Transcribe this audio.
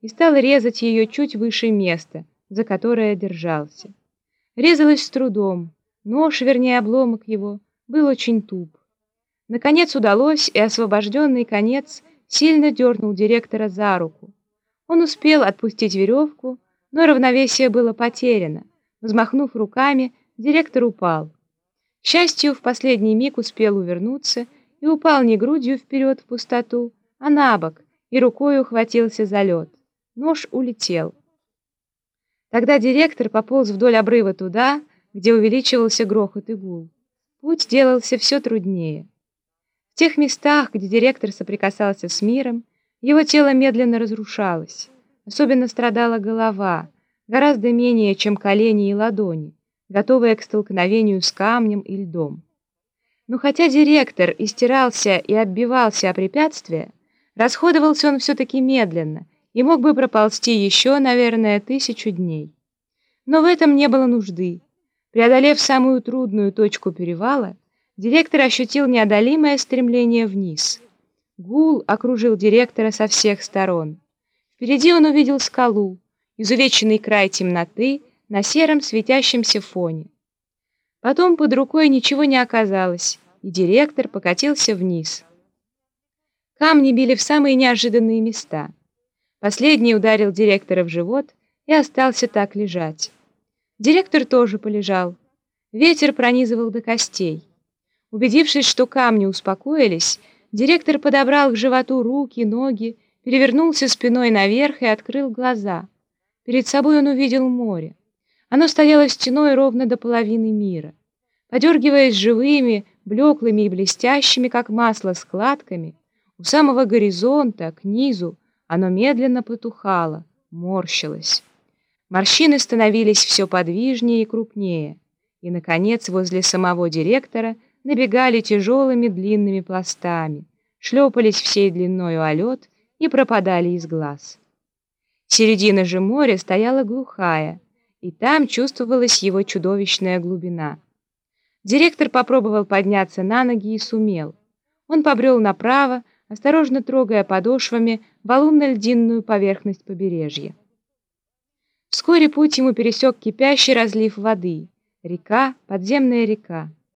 и стал резать ее чуть выше места, за которое держался. Резалась с трудом, нож, вернее обломок его, был очень туп. Наконец удалось, и освобожденный конец сильно дернул директора за руку. Он успел отпустить веревку, но равновесие было потеряно. Взмахнув руками, директор упал. К счастью, в последний миг успел увернуться и упал не грудью вперед в пустоту, а на бок, и рукой ухватился за лед. Нож улетел. Тогда директор пополз вдоль обрыва туда, где увеличивался грохот и гул. Путь делался все труднее. В тех местах, где директор соприкасался с миром, его тело медленно разрушалось. Особенно страдала голова, гораздо менее, чем колени и ладони, готовые к столкновению с камнем и льдом. Но хотя директор истирался и отбивался о препятствия, расходовался он все-таки медленно и мог бы проползти еще, наверное, тысячу дней. Но в этом не было нужды. Преодолев самую трудную точку перевала, директор ощутил неодолимое стремление вниз. Гул окружил директора со всех сторон. Впереди он увидел скалу, изувеченный край темноты на сером светящемся фоне. Потом под рукой ничего не оказалось, и директор покатился вниз. Камни били в самые неожиданные места. Последний ударил директора в живот и остался так лежать. Директор тоже полежал. Ветер пронизывал до костей. Убедившись, что камни успокоились, директор подобрал к животу руки, ноги, перевернулся спиной наверх и открыл глаза. Перед собой он увидел море. Оно стояло стеной ровно до половины мира. Подергиваясь живыми, блеклыми и блестящими, как масло, складками, у самого горизонта, к низу, оно медленно потухало, морщилось. Морщины становились все подвижнее и крупнее, и, наконец, возле самого директора набегали тяжелыми длинными пластами, шлепались всей длиною о лед и пропадали из глаз. Середина же моря стояла глухая, и там чувствовалась его чудовищная глубина. Директор попробовал подняться на ноги и сумел. Он побрел направо, осторожно трогая подошвами валунно-льдинную поверхность побережья. Вскоре путь ему пересек кипящий разлив воды, река, подземная река.